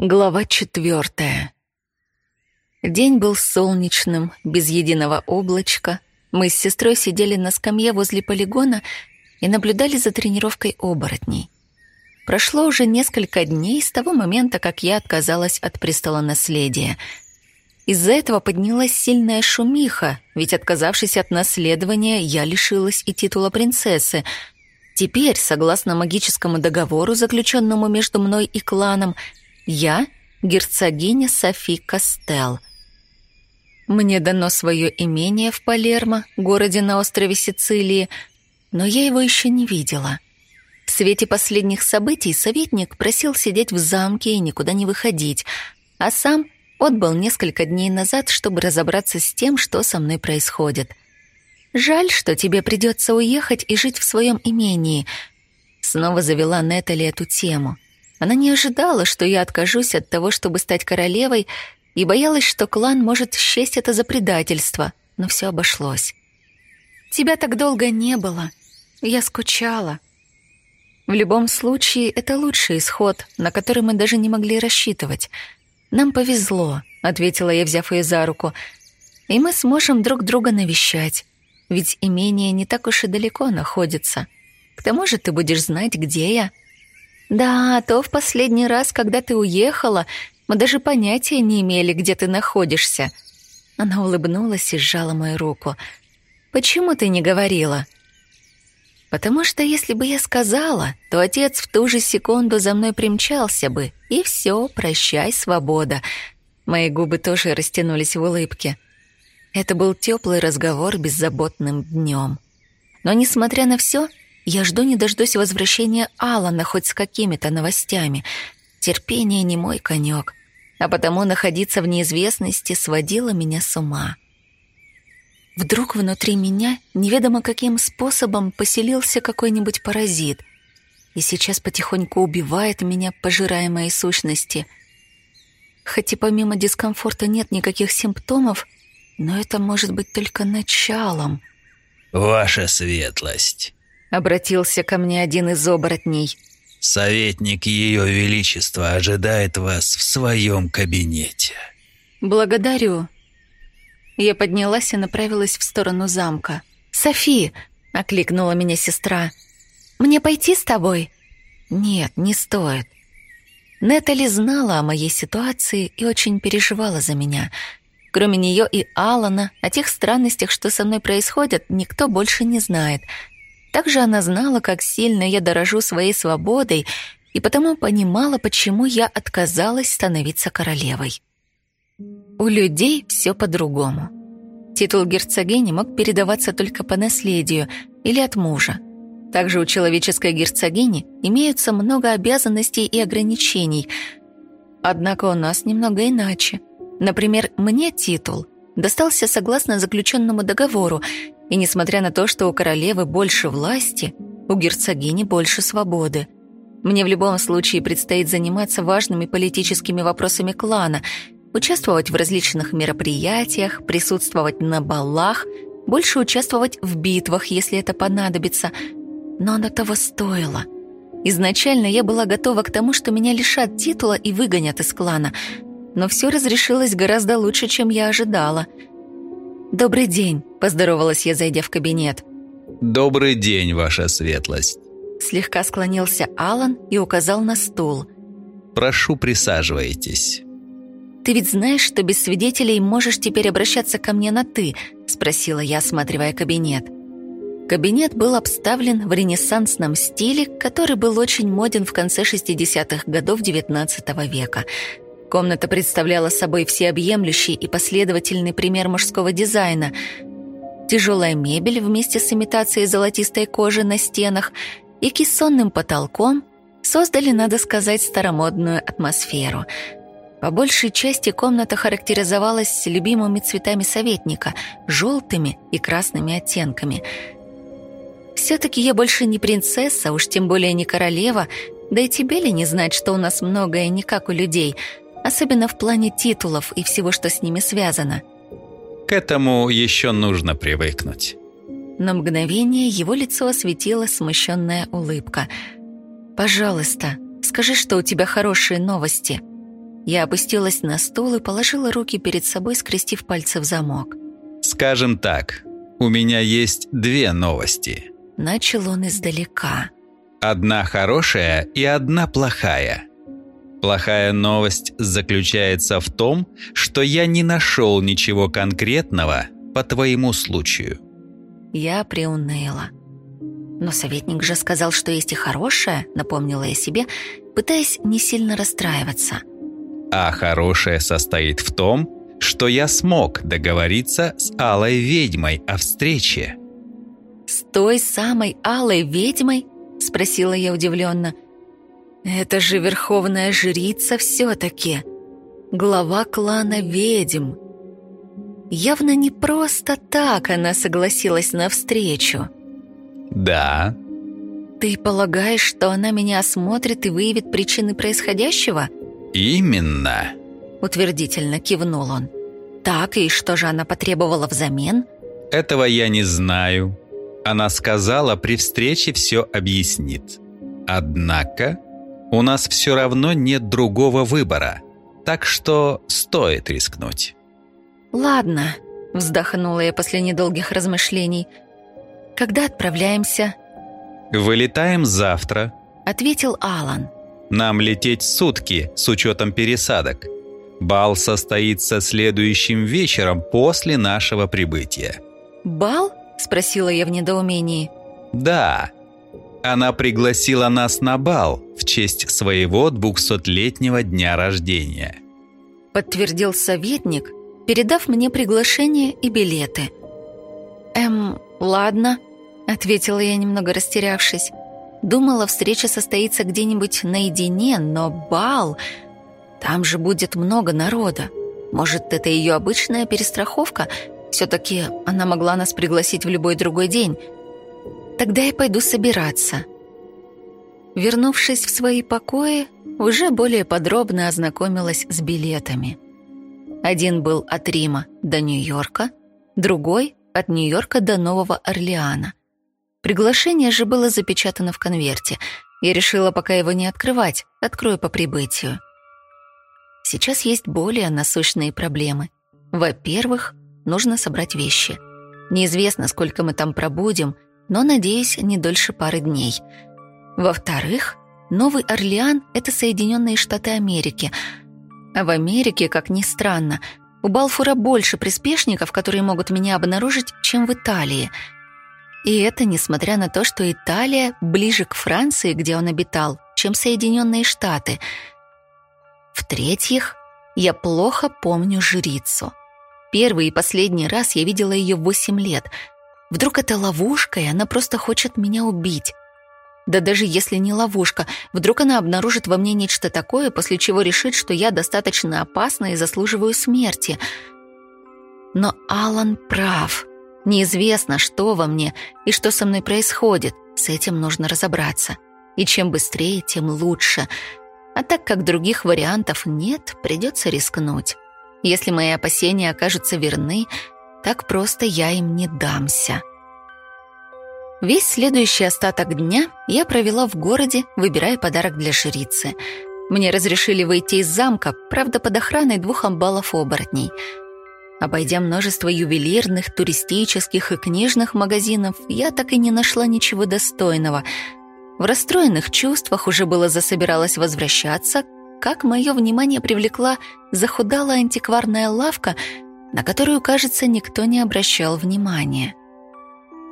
Глава четвертая. День был солнечным, без единого облачка. Мы с сестрой сидели на скамье возле полигона и наблюдали за тренировкой оборотней. Прошло уже несколько дней с того момента, как я отказалась от престола наследия. Из-за этого поднялась сильная шумиха, ведь отказавшись от наследования, я лишилась и титула принцессы. Теперь, согласно магическому договору, заключенному между мной и кланом, я — герцогиня Софи Костел. Мне дано свое имение в Палермо, городе на острове Сицилии, но я его еще не видела. В свете последних событий советник просил сидеть в замке и никуда не выходить, а сам отбыл несколько дней назад, чтобы разобраться с тем, что со мной происходит. «Жаль, что тебе придется уехать и жить в своем имении», — снова завела Нетали эту тему — она не ожидала, что я откажусь от того, чтобы стать королевой, и боялась, что клан может счесть это за предательство, но все обошлось. «Тебя так долго не было. Я скучала». В любом случае, это лучший исход, на который мы даже не могли рассчитывать. «Нам повезло», — ответила я, взяв ее за руку, «и мы сможем друг друга навещать, ведь имение не так уж и далеко находится. К тому же ты будешь знать, где я». «Да, то в последний раз, когда ты уехала, мы даже понятия не имели, где ты находишься». Она улыбнулась и сжала мою руку. «Почему ты не говорила?» «Потому что если бы я сказала, то отец в ту же секунду за мной примчался бы, и все, прощай, свобода». Мои губы тоже растянулись в улыбке. Это был теплый разговор беззаботным днем. Но, несмотря на все, я жду не дождусь возвращения Алана хоть с какими-то новостями. Терпение не мой конек, а потому находиться в неизвестности сводило меня с ума. Вдруг внутри меня неведомо каким способом поселился какой-нибудь паразит и сейчас потихоньку убивает меня, пожирая мои сущности. Хоть и помимо дискомфорта нет никаких симптомов, но это может быть только началом. «Ваша светлость!» Обратился ко мне один из оборотней. «Советник Ее Величества ожидает вас в своем кабинете». «Благодарю». Я поднялась и направилась в сторону замка. «Софи!» — окликнула меня сестра. «Мне пойти с тобой?» «Нет, не стоит». Нетали знала о моей ситуации и очень переживала за меня. Кроме нее и Алана, о тех странностях, что со мной происходят, никто больше не знает — также она знала, как сильно я дорожу своей свободой, и потому понимала, почему я отказалась становиться королевой. У людей все по-другому. Титул герцогини мог передаваться только по наследию или от мужа. Также у человеческой герцогини имеются много обязанностей и ограничений. Однако у нас немного иначе. Например, мне титул достался согласно заключенному договору, и несмотря на то, что у королевы больше власти, у герцогини больше свободы. Мне в любом случае предстоит заниматься важными политическими вопросами клана, участвовать в различных мероприятиях, присутствовать на балах, больше участвовать в битвах, если это понадобится. Но оно того стоило. Изначально я была готова к тому, что меня лишат титула и выгонят из клана, но все разрешилось гораздо лучше, чем я ожидала — «Добрый день», — поздоровалась я, зайдя в кабинет. «Добрый день, ваша светлость». Слегка склонился Алан и указал на стул. «Прошу, присаживайтесь». «Ты ведь знаешь, что без свидетелей можешь теперь обращаться ко мне на «ты», — спросила я, осматривая кабинет. Кабинет был обставлен в ренессансном стиле, который был очень моден в конце 60-х годов XIX века — Комната представляла собой всеобъемлющий и последовательный пример мужского дизайна. Тяжелая мебель вместе с имитацией золотистой кожи на стенах и кессонным потолком создали, надо сказать, старомодную атмосферу. По большей части комната характеризовалась любимыми цветами советника – желтыми и красными оттенками. Все-таки я больше не принцесса, уж тем более не королева, да и тебе ли не знать, что у нас многое не как у людей – особенно в плане титулов и всего, что с ними связано. К этому еще нужно привыкнуть. На мгновение его лицо осветила смущенная улыбка. «Пожалуйста, скажи, что у тебя хорошие новости». Я опустилась на стул и положила руки перед собой, скрестив пальцы в замок. «Скажем так, у меня есть две новости». Начал он издалека. Одна хорошая и одна плохая. Плохая новость заключается в том, что я не нашел ничего конкретного по твоему случаю. Я приуныла. Но советник же сказал, что есть и хорошее, напомнила я себе, пытаясь не сильно расстраиваться. А хорошее состоит в том, что я смог договориться с алой ведьмой о встрече. «С той самой алой ведьмой?» — спросила я удивленно. «Это же верховная жрица все-таки, глава клана ведьм. Явно не просто так она согласилась на встречу». «Да». «Ты полагаешь, что она меня осмотрит и выявит причины происходящего?» «Именно», — утвердительно кивнул он. «Так, и что же она потребовала взамен?» «Этого я не знаю. Она сказала, при встрече все объяснит. Однако у нас все равно нет другого выбора, так что стоит рискнуть». «Ладно», — вздохнула я после недолгих размышлений. «Когда отправляемся?» «Вылетаем завтра», — ответил Алан. «Нам лететь сутки с учетом пересадок. Бал состоится следующим вечером после нашего прибытия». «Бал?» — спросила я в недоумении. «Да. Она пригласила нас на бал в честь своего двухсотлетнего дня рождения». Подтвердил советник, передав мне приглашение и билеты. «Эм, ладно», — ответила я, немного растерявшись. Думала, встреча состоится где-нибудь наедине, но бал... Там же будет много народа. Может, это ее обычная перестраховка? Все-таки она могла нас пригласить в любой другой день. Тогда я пойду собираться. Вернувшись в свои покои, уже более подробно ознакомилась с билетами. Один был от Рима до Нью-Йорка, другой — от Нью-Йорка до Нового Орлеана. Приглашение же было запечатано в конверте. Я решила пока его не открывать, открою по прибытию. Сейчас есть более насущные проблемы. Во-первых, нужно собрать вещи. Неизвестно, сколько мы там пробудем, но, надеюсь, не дольше пары дней. Во-вторых, Новый Орлеан — это Соединенные Штаты Америки. А в Америке, как ни странно, у Балфура больше приспешников, которые могут меня обнаружить, чем в Италии. И это несмотря на то, что Италия ближе к Франции, где он обитал, чем Соединенные Штаты — в-третьих, я плохо помню жрицу. Первый и последний раз я видела ее в 8 лет. Вдруг это ловушка, и она просто хочет меня убить. Да даже если не ловушка, вдруг она обнаружит во мне нечто такое, после чего решит, что я достаточно опасна и заслуживаю смерти. Но Алан прав. Неизвестно, что во мне и что со мной происходит. С этим нужно разобраться. И чем быстрее, тем лучше. А так как других вариантов нет, придется рискнуть. Если мои опасения окажутся верны, так просто я им не дамся. Весь следующий остаток дня я провела в городе, выбирая подарок для жрицы. Мне разрешили выйти из замка, правда, под охраной двух амбалов-оборотней. Обойдя множество ювелирных, туристических и книжных магазинов, я так и не нашла ничего достойного — в расстроенных чувствах уже было засобиралась возвращаться, как мое внимание привлекла захудалая антикварная лавка, на которую, кажется, никто не обращал внимания.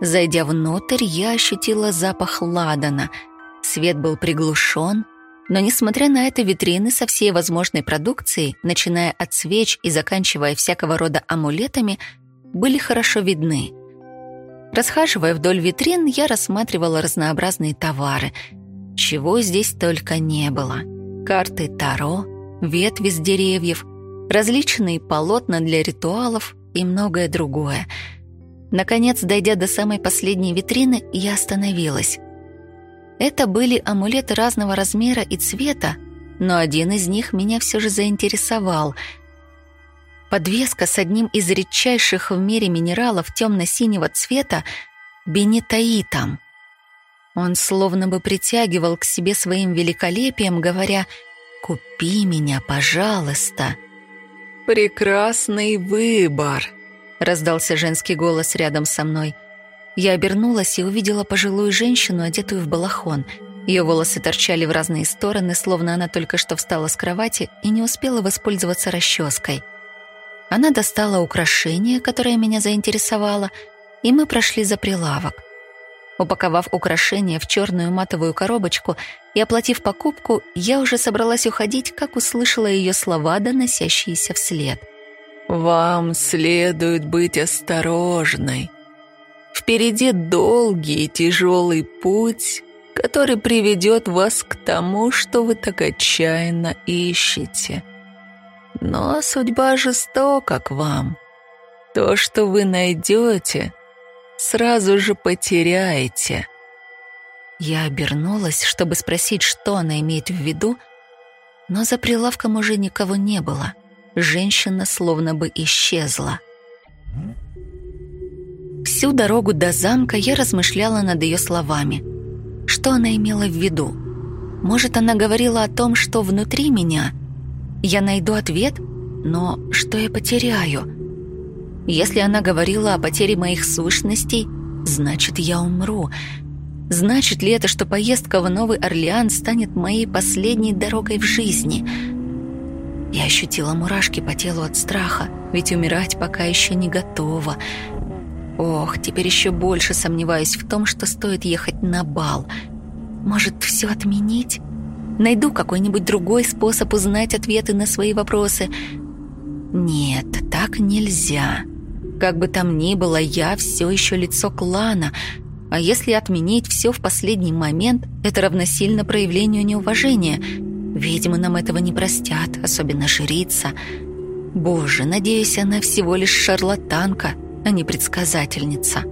Зайдя внутрь, я ощутила запах ладана. Свет был приглушен, но, несмотря на это, витрины со всей возможной продукцией, начиная от свеч и заканчивая всякого рода амулетами, были хорошо видны — Расхаживая вдоль витрин, я рассматривала разнообразные товары. Чего здесь только не было. Карты Таро, ветви с деревьев, различные полотна для ритуалов и многое другое. Наконец, дойдя до самой последней витрины, я остановилась. Это были амулеты разного размера и цвета, но один из них меня все же заинтересовал — Подвеска с одним из редчайших в мире минералов темно-синего цвета — бенетаитом. Он словно бы притягивал к себе своим великолепием, говоря Купи меня, пожалуйста». «Прекрасный выбор», — раздался женский голос рядом со мной. Я обернулась и увидела пожилую женщину, одетую в балахон. Ее волосы торчали в разные стороны, словно она только что встала с кровати и не успела воспользоваться расческой. Она достала украшение, которое меня заинтересовало, и мы прошли за прилавок. Упаковав украшение в черную матовую коробочку и оплатив покупку, я уже собралась уходить, как услышала ее слова, доносящиеся вслед. «Вам следует быть осторожной. Впереди долгий и тяжелый путь, который приведет вас к тому, что вы так отчаянно ищете. Но судьба жестока к вам. То, что вы найдете, сразу же потеряете». Я обернулась, чтобы спросить, что она имеет в виду, но за прилавком уже никого не было. Женщина словно бы исчезла. Всю дорогу до замка я размышляла над ее словами. Что она имела в виду? Может, она говорила о том, что внутри меня? Я найду ответ, но что я потеряю? Если она говорила о потере моих сущностей, значит, я умру. Значит ли это, что поездка в Новый Орлеан станет моей последней дорогой в жизни? Я ощутила мурашки по телу от страха, ведь умирать пока еще не готова. Ох, теперь еще больше сомневаюсь в том, что стоит ехать на бал. Может, все отменить? Найду какой-нибудь другой способ узнать ответы на свои вопросы. Нет, так нельзя. Как бы там ни было, я все еще лицо клана. А если отменить все в последний момент, это равносильно проявлению неуважения. Ведьмы нам этого не простят, особенно жрица. Боже, надеюсь, она всего лишь шарлатанка, а не предсказательница.